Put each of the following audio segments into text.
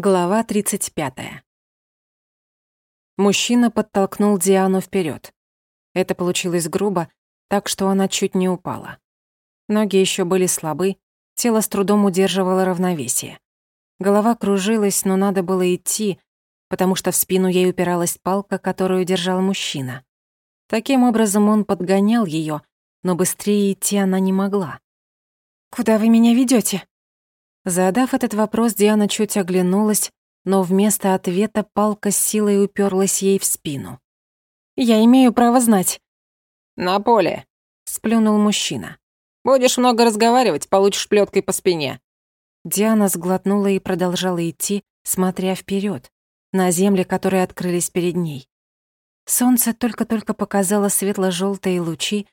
Глава 35. Мужчина подтолкнул Диану вперед. Это получилось грубо, так что она чуть не упала. Ноги еще были слабы, тело с трудом удерживало равновесие. Голова кружилась, но надо было идти, потому что в спину ей упиралась палка, которую держал мужчина. Таким образом он подгонял ее, но быстрее идти она не могла. «Куда вы меня ведете? Задав этот вопрос, Диана чуть оглянулась, но вместо ответа палка с силой уперлась ей в спину. «Я имею право знать». «На поле», — сплюнул мужчина. «Будешь много разговаривать, получишь плеткой по спине». Диана сглотнула и продолжала идти, смотря вперед, на земли, которые открылись перед ней. Солнце только-только показало светло желтые лучи,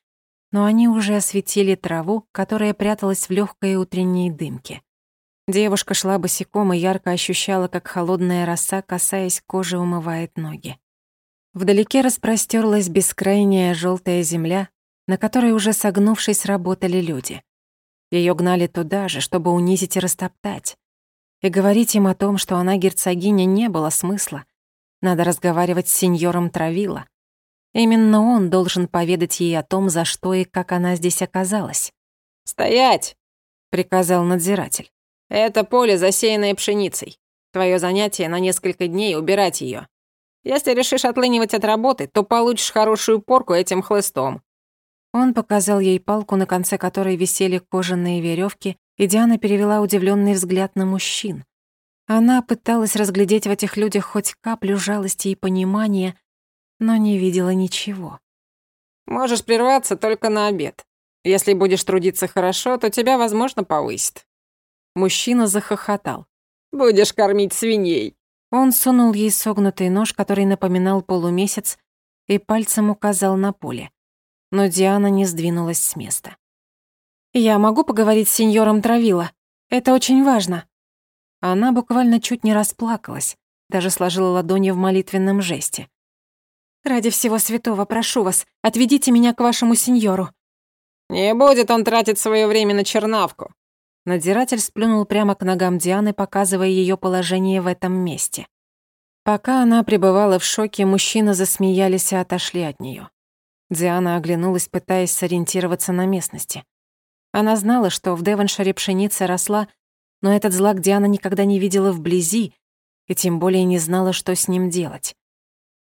но они уже осветили траву, которая пряталась в легкой утренней дымке. Девушка шла босиком и ярко ощущала, как холодная роса, касаясь кожи, умывает ноги. Вдалеке распростерлась бескрайняя желтая земля, на которой уже согнувшись работали люди. Ее гнали туда же, чтобы унизить и растоптать. И говорить им о том, что она герцогиня, не было смысла. Надо разговаривать с сеньором Травила. Именно он должен поведать ей о том, за что и как она здесь оказалась. «Стоять!» — приказал надзиратель. Это поле, засеянное пшеницей. Твое занятие на несколько дней — убирать ее. Если решишь отлынивать от работы, то получишь хорошую порку этим хлыстом». Он показал ей палку, на конце которой висели кожаные веревки, и Диана перевела удивленный взгляд на мужчин. Она пыталась разглядеть в этих людях хоть каплю жалости и понимания, но не видела ничего. «Можешь прерваться только на обед. Если будешь трудиться хорошо, то тебя, возможно, повысит. Мужчина захохотал. «Будешь кормить свиней!» Он сунул ей согнутый нож, который напоминал полумесяц, и пальцем указал на поле. Но Диана не сдвинулась с места. «Я могу поговорить с сеньором Травила? Это очень важно». Она буквально чуть не расплакалась, даже сложила ладони в молитвенном жесте. «Ради всего святого, прошу вас, отведите меня к вашему сеньору». «Не будет он тратить свое время на чернавку. Надзиратель сплюнул прямо к ногам Дианы, показывая ее положение в этом месте. Пока она пребывала в шоке, мужчины засмеялись и отошли от нее. Диана оглянулась, пытаясь сориентироваться на местности. Она знала, что в Девоншире пшеница росла, но этот злак Диана никогда не видела вблизи и тем более не знала, что с ним делать.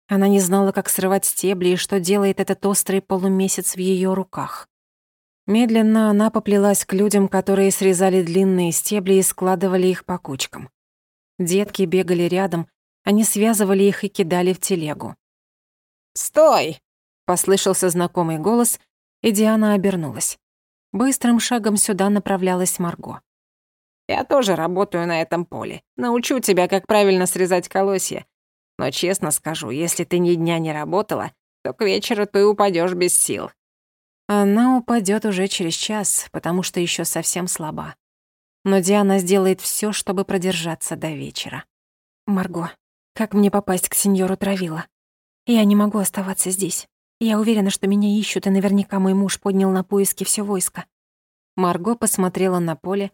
Она не знала, как срывать стебли и что делает этот острый полумесяц в ее руках. Медленно она поплелась к людям, которые срезали длинные стебли и складывали их по кучкам. Детки бегали рядом, они связывали их и кидали в телегу. «Стой!» — послышался знакомый голос, и Диана обернулась. Быстрым шагом сюда направлялась Марго. «Я тоже работаю на этом поле. Научу тебя, как правильно срезать колосья. Но честно скажу, если ты ни дня не работала, то к вечеру ты упадешь без сил. Она упадет уже через час, потому что еще совсем слаба. Но Диана сделает все, чтобы продержаться до вечера. «Марго, как мне попасть к сеньору Травила? Я не могу оставаться здесь. Я уверена, что меня ищут, и наверняка мой муж поднял на поиски все войско». Марго посмотрела на поле,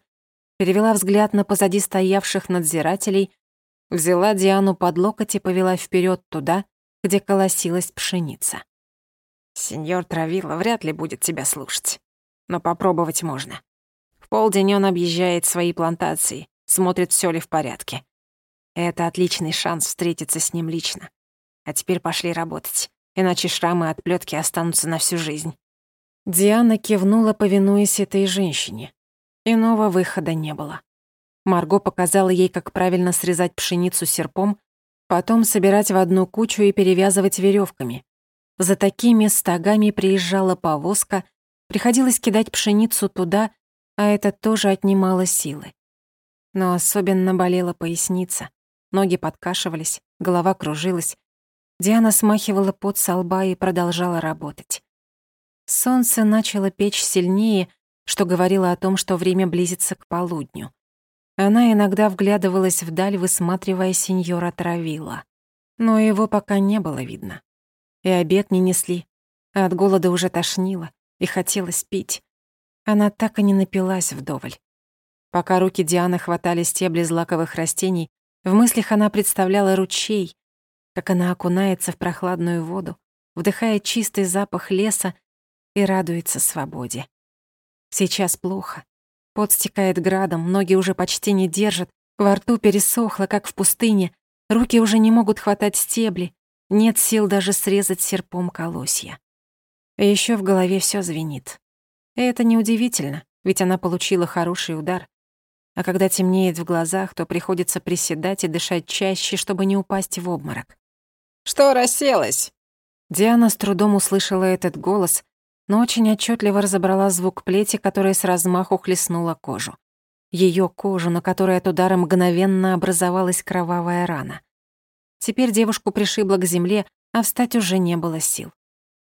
перевела взгляд на позади стоявших надзирателей, взяла Диану под локоть и повела вперед туда, где колосилась пшеница. Сеньор Травила вряд ли будет тебя слушать. Но попробовать можно. В полдень он объезжает свои плантации, смотрит, все ли в порядке. Это отличный шанс встретиться с ним лично. А теперь пошли работать, иначе шрамы от плетки останутся на всю жизнь. Диана кивнула, повинуясь этой женщине. Иного выхода не было. Марго показала ей, как правильно срезать пшеницу серпом, потом собирать в одну кучу и перевязывать веревками, за такими стогами приезжала повозка, приходилось кидать пшеницу туда, а это тоже отнимало силы. Но особенно болела поясница. Ноги подкашивались, голова кружилась. Диана смахивала пот со лба и продолжала работать. Солнце начало печь сильнее, что говорило о том, что время близится к полудню. Она иногда вглядывалась вдаль, высматривая сеньора Травила. Но его пока не было видно и обед не несли, а от голода уже тошнило и хотелось пить. Она так и не напилась вдоволь. Пока руки Дианы хватали стебли злаковых растений, В мыслях она представляла ручей, как она окунается в прохладную воду, вдыхает чистый запах леса и радуется свободе. Сейчас плохо. Пот стекает градом, ноги уже почти не держат, во рту пересохло, как в пустыне, руки уже не могут хватать стебли, нет сил даже срезать серпом колосья. И ещё в голове всё звенит. И это неудивительно, ведь она получила хороший удар. А когда темнеет в глазах, то приходится приседать и дышать чаще, чтобы не упасть в обморок. «Что расселась?» Диана с трудом услышала этот голос, но очень отчетливо разобрала звук плети, которая с размаху хлестнула кожу. Ее кожу, на которой от удара мгновенно образовалась кровавая рана. Теперь девушку пришибло к земле, а встать уже не было сил.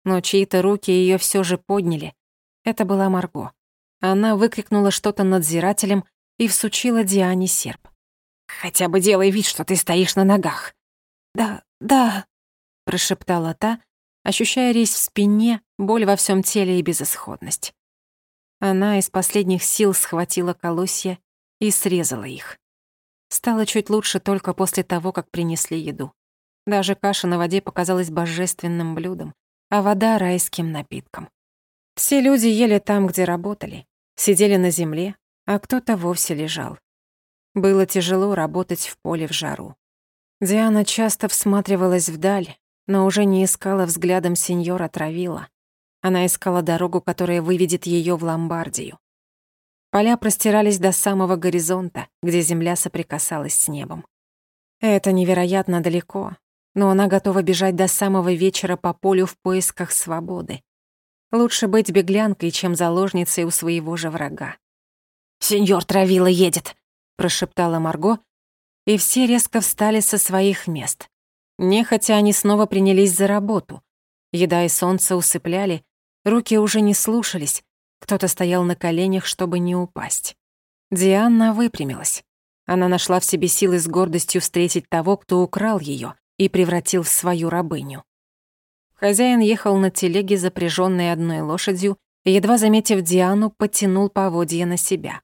Но чьи-то руки ее все же подняли. Это была Марго. Она выкрикнула что-то надзирателем и всучила Диане серп. «Хотя бы делай вид, что ты стоишь на ногах». «Да, да», — прошептала та, ощущая резь в спине, боль во всем теле и безысходность. Она из последних сил схватила колосья и срезала их. Стало чуть лучше только после того, как принесли еду. Даже каша на воде показалась божественным блюдом, а вода — райским напитком. Все люди ели там, где работали, сидели на земле, а кто-то вовсе лежал. Было тяжело работать в поле в жару. Диана часто всматривалась вдаль, но уже не искала взглядом сеньора Травила. Она искала дорогу, которая выведет ее в Ломбардию. Поля простирались до самого горизонта, где земля соприкасалась с небом. Это невероятно далеко, но она готова бежать до самого вечера по полю в поисках свободы. Лучше быть беглянкой, чем заложницей у своего же врага. «Сеньор Травила едет», — прошептала Марго, и все резко встали со своих мест. Нехотя они снова принялись за работу. Еда и солнце усыпляли, руки уже не слушались, кто-то стоял на коленях, чтобы не упасть. Диана выпрямилась. Она нашла в себе силы с гордостью встретить того, кто украл ее и превратил в свою рабыню. Хозяин ехал на телеге, запряженной одной лошадью, и, едва заметив Диану, потянул поводья на себя.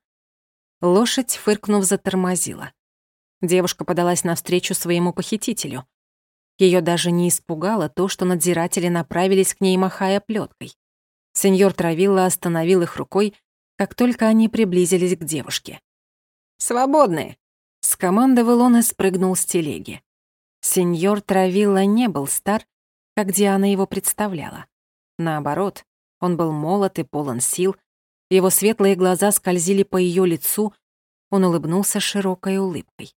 Лошадь, фыркнув, затормозила. Девушка подалась навстречу своему похитителю. Ее даже не испугало то, что надзиратели направились к ней, махая плеткой. Сеньор Травилла остановил их рукой, как только они приблизились к девушке. «Свободны!» — скомандовал он и спрыгнул с телеги. Сеньор Травилла не был стар, как Диана его представляла. Наоборот, он был молод и полон сил, его светлые глаза скользили по ее лицу, он улыбнулся широкой улыбкой.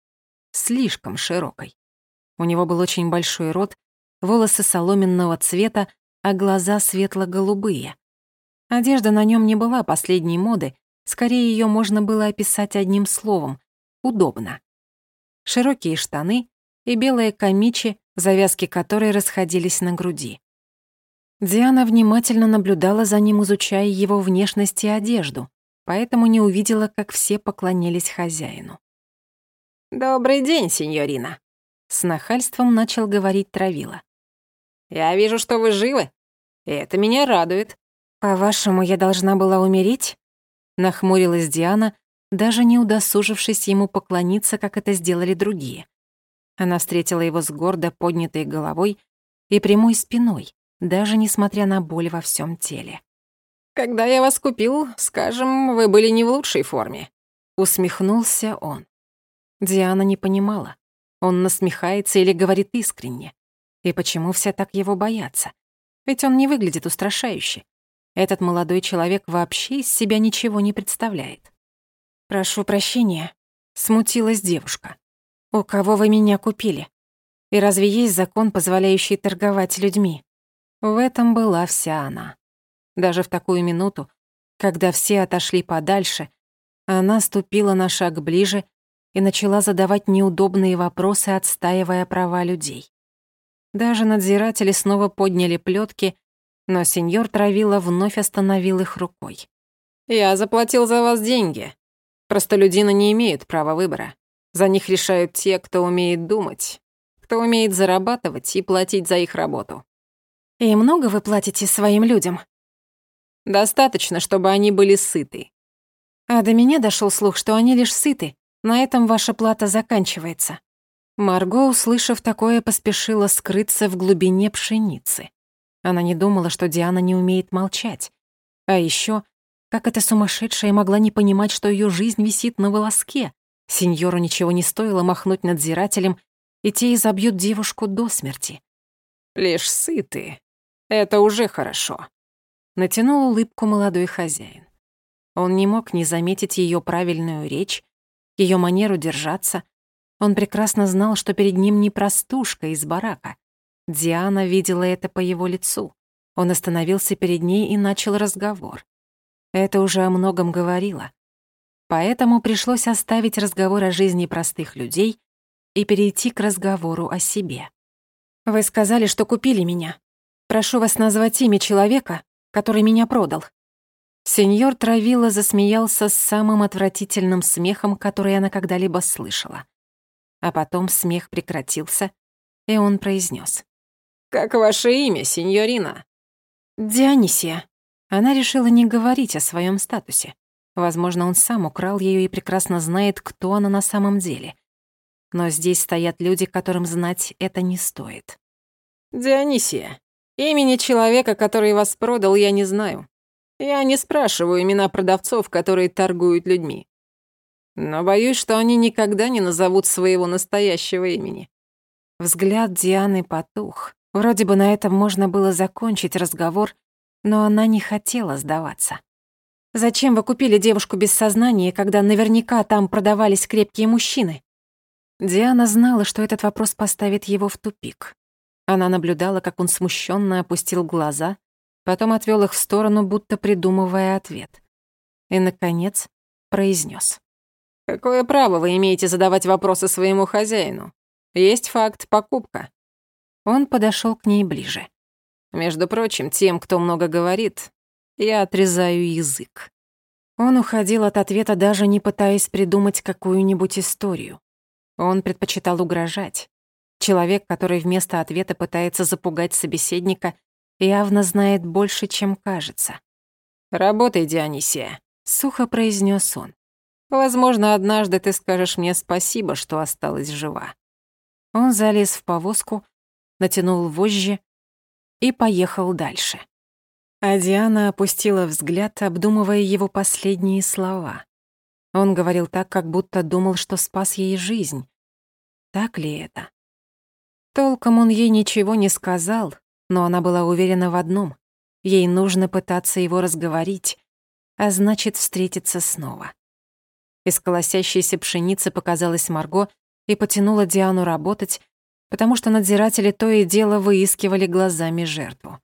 Слишком широкой. У него был очень большой рот, волосы соломенного цвета, а глаза светло-голубые. Одежда на нем не была последней моды, скорее ее можно было описать одним словом — удобно. Широкие штаны и белые камичи, завязки которой расходились на груди. Диана внимательно наблюдала за ним, изучая его внешность и одежду, поэтому не увидела, как все поклонились хозяину. «Добрый день, сеньорина», — с нахальством начал говорить Травила. «Я вижу, что вы живы, и это меня радует. «По-вашему, я должна была умереть?» Нахмурилась Диана, даже не удосужившись ему поклониться, как это сделали другие. Она встретила его с гордо поднятой головой и прямой спиной, даже несмотря на боль во всем теле. «Когда я вас купил, скажем, вы были не в лучшей форме», — усмехнулся он. Диана не понимала, он насмехается или говорит искренне. И почему все так его боятся? Ведь он не выглядит устрашающе. Этот молодой человек вообще из себя ничего не представляет. «Прошу прощения», — смутилась девушка. «У кого вы меня купили? И разве есть закон, позволяющий торговать людьми?» В этом была вся она. Даже в такую минуту, когда все отошли подальше, она ступила на шаг ближе и начала задавать неудобные вопросы, отстаивая права людей. Даже надзиратели снова подняли плетки но сеньор Травила вновь остановил их рукой. «Я заплатил за вас деньги. Простолюдины не имеют права выбора. За них решают те, кто умеет думать, кто умеет зарабатывать и платить за их работу». «И много вы платите своим людям?» «Достаточно, чтобы они были сыты». «А до меня дошел слух, что они лишь сыты. На этом ваша плата заканчивается. Марго, услышав такое, поспешила скрыться в глубине пшеницы. Она не думала, что Диана не умеет молчать. А еще, как эта сумасшедшая могла не понимать, что ее жизнь висит на волоске. Сеньору ничего не стоило махнуть надзирателем, и те изобьют девушку до смерти. «Лишь сыты. Это уже хорошо», — натянул улыбку молодой хозяин. Он не мог не заметить ее правильную речь, ее манеру держаться. Он прекрасно знал, что перед ним не простушка из барака. Диана видела это по его лицу. Он остановился перед ней и начал разговор. Это уже о многом говорило. Поэтому пришлось оставить разговор о жизни простых людей и перейти к разговору о себе. «Вы сказали, что купили меня. Прошу вас назвать имя человека, который меня продал». Сеньор Травила засмеялся с самым отвратительным смехом, который она когда-либо слышала. А потом смех прекратился, и он произнес: «Как ваше имя, сеньорина?» «Дионисия». Она решила не говорить о своем статусе. Возможно, он сам украл ее и прекрасно знает, кто она на самом деле. Но здесь стоят люди, которым знать это не стоит. «Дионисия, имени человека, который вас продал, я не знаю. Я не спрашиваю имена продавцов, которые торгуют людьми. Но боюсь, что они никогда не назовут своего настоящего имени». Взгляд Дианы потух. Вроде бы на этом можно было закончить разговор, но она не хотела сдаваться. «Зачем вы купили девушку без сознания, когда наверняка там продавались крепкие мужчины?» Диана знала, что этот вопрос поставит его в тупик. Она наблюдала, как он смущенно опустил глаза, потом отвел их в сторону, будто придумывая ответ. И, наконец, произнес: «Какое право вы имеете задавать вопросы своему хозяину? Есть факт покупка». Он подошел к ней ближе. «Между прочим, тем, кто много говорит, я отрезаю язык». Он уходил от ответа, даже не пытаясь придумать какую-нибудь историю. Он предпочитал угрожать. Человек, который вместо ответа пытается запугать собеседника, явно знает больше, чем кажется. «Работай, Дионисия», — сухо произнес он. «Возможно, однажды ты скажешь мне спасибо, что осталась жива». Он залез в повозку, натянул вожжи и поехал дальше. А Диана опустила взгляд, обдумывая его последние слова. Он говорил так, как будто думал, что спас ей жизнь. Так ли это? Толком он ей ничего не сказал, но она была уверена в одном. Ей нужно пытаться его разговорить, а значит, встретиться снова. Из колосящейся пшеницы показалась Марго и потянула Диану работать, потому что надзиратели то и дело выискивали глазами жертву.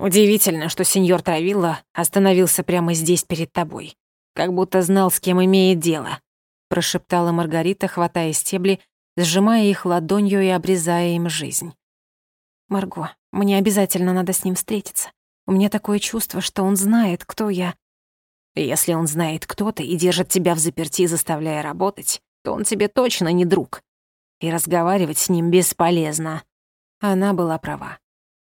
«Удивительно, что сеньор Травилла остановился прямо здесь перед тобой как будто знал, с кем имеет дело», — прошептала Маргарита, хватая стебли, сжимая их ладонью и обрезая им жизнь. «Марго, мне обязательно надо с ним встретиться. У меня такое чувство, что он знает, кто я». «Если он знает, кто ты, и держит тебя в заперти, заставляя работать, то он тебе точно не друг. И разговаривать с ним бесполезно». Она была права.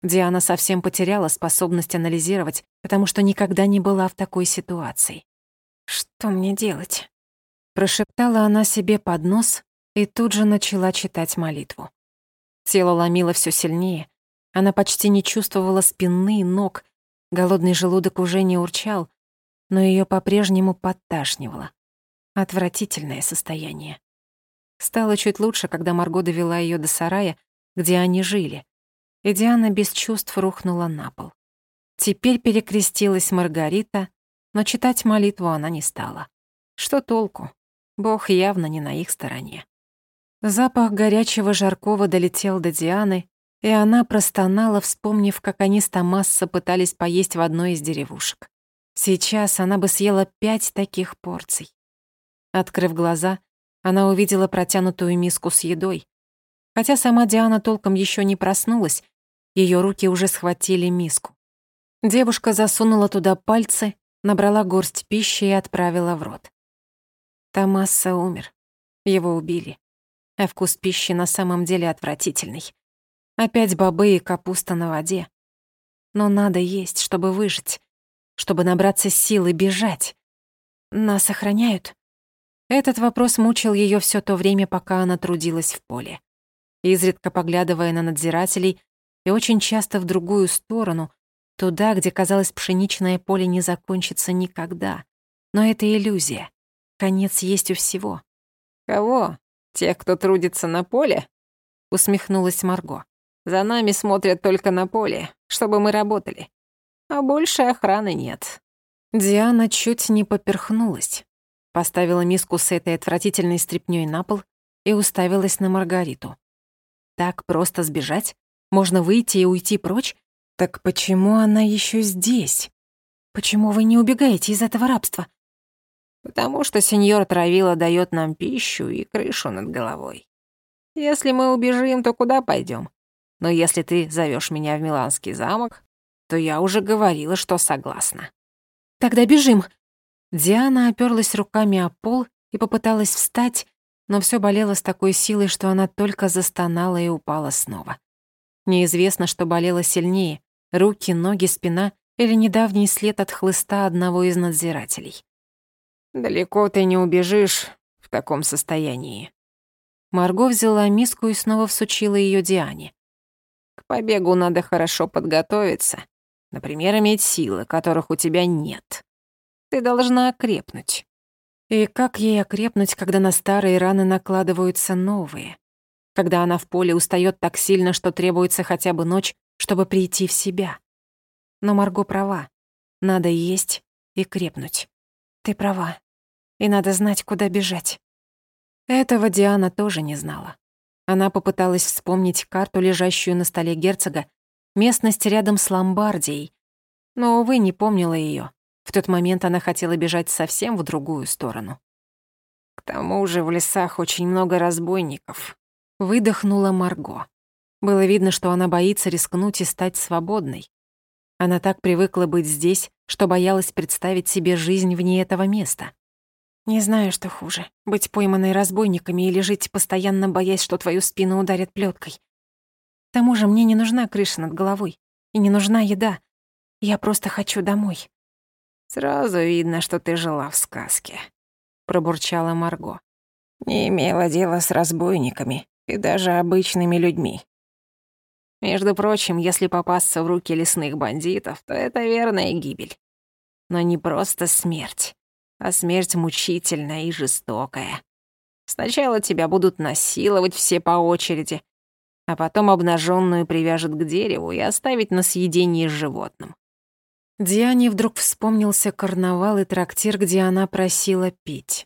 Диана совсем потеряла способность анализировать, потому что никогда не была в такой ситуации. «Что мне делать?» Прошептала она себе под нос и тут же начала читать молитву. Тело ломило все сильнее. Она почти не чувствовала спины, ног. Голодный желудок уже не урчал, но ее по-прежнему подташнивало. Отвратительное состояние. Стало чуть лучше, когда Марго довела ее до сарая, где они жили, и Диана без чувств рухнула на пол. Теперь перекрестилась Маргарита, но читать молитву она не стала. Что толку? Бог явно не на их стороне. Запах горячего жаркого долетел до Дианы, и она простонала, вспомнив, как они с Томассо пытались поесть в одной из деревушек. Сейчас она бы съела пять таких порций. Открыв глаза, она увидела протянутую миску с едой. Хотя сама Диана толком еще не проснулась, ее руки уже схватили миску. Девушка засунула туда пальцы набрала горсть пищи и отправила в рот. Томаса умер. Его убили. А вкус пищи на самом деле отвратительный. Опять бобы и капуста на воде. Но надо есть, чтобы выжить, чтобы набраться сил и бежать. Нас охраняют. Этот вопрос мучил ее все то время, пока она трудилась в поле. Изредка поглядывая на надзирателей и очень часто в другую сторону, туда, где, казалось, пшеничное поле не закончится никогда. Но это иллюзия. Конец есть у всего. «Кого? Тех, кто трудится на поле?» — усмехнулась Марго. «За нами смотрят только на поле, чтобы мы работали. А больше охраны нет». Диана чуть не поперхнулась. Поставила миску с этой отвратительной стряпнёй на пол и уставилась на Маргариту. Так просто сбежать? Можно выйти и уйти прочь? Так почему она ещё здесь? Почему вы не убегаете из этого рабства? Потому что сеньор Травила даёт нам пищу и крышу над головой. Если мы убежим, то куда пойдём? Но если ты зовёшь меня в Миланский замок, то я уже говорила, что согласна. Тогда бежим!» Диана оперлась руками о пол и попыталась встать, но все болело с такой силой, что она только застонала и упала снова. Неизвестно, что болело сильнее — руки, ноги, спина или недавний след от хлыста одного из надзирателей. «Далеко ты не убежишь в таком состоянии». Марго взяла миску и снова всучила ее Диане. «К побегу надо хорошо подготовиться. Например, иметь силы, которых у тебя нет. Ты должна окрепнуть. И как ей окрепнуть, когда на старые раны накладываются новые? Когда она в поле устаёт так сильно, что требуется хотя бы ночь, чтобы прийти в себя? Но Марго права. Надо есть и крепнуть. Ты права. И надо знать, куда бежать. Этого Диана тоже не знала. Она попыталась вспомнить карту, лежащую на столе герцога, местность рядом с Ломбардией. Но, увы, не помнила её. В тот момент она хотела бежать совсем в другую сторону. «К тому же в лесах очень много разбойников», — выдохнула Марго. Было видно, что она боится рискнуть и стать свободной. Она так привыкла быть здесь, что боялась представить себе жизнь вне этого места. Не знаю, что хуже — быть пойманной разбойниками или жить, постоянно боясь, что твою спину ударят плёткой. К тому же мне не нужна крыша над головой. И не нужна еда. Я просто хочу домой. «Сразу видно, что ты жила в сказке», — пробурчала Марго. «Не имела дела с разбойниками и даже обычными людьми. Между прочим, если попасться в руки лесных бандитов, то это верная гибель. Но не просто смерть, а смерть мучительная и жестокая. Сначала тебя будут насиловать все по очереди, а потом обнаженную привяжут к дереву и оставить на съедение животным. Диане вдруг вспомнился карнавал и трактир, где она просила пить.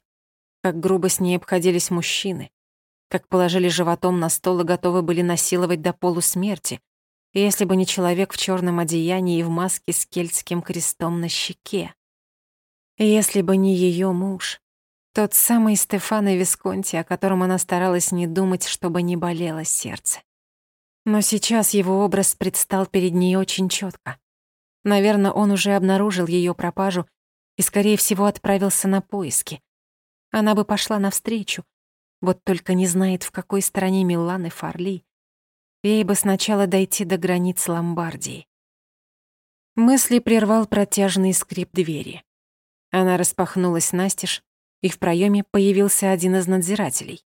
Как грубо с ней обходились мужчины. Как положили животом на стол и готовы были насиловать до полусмерти, если бы не человек в черном одеянии и в маске с кельтским крестом на щеке. Если бы не ее муж, тот самый Стефано Висконти, о котором она старалась не думать, чтобы не болело сердце. Но сейчас его образ предстал перед ней очень четко. Наверное, он уже обнаружил ее пропажу и, скорее всего, отправился на поиски. Она бы пошла навстречу, вот только не знает, в какой стороне Милан Фарли. Ей бы сначала дойти до границ Ломбардии. Мысли прервал протяжный скрип двери. Она распахнулась настежь, и в проеме появился один из надзирателей.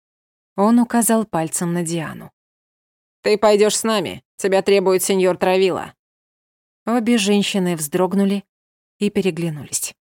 Он указал пальцем на Диану. «Ты пойдешь с нами. Тебя требует сеньор Травила». Обе женщины вздрогнули и переглянулись.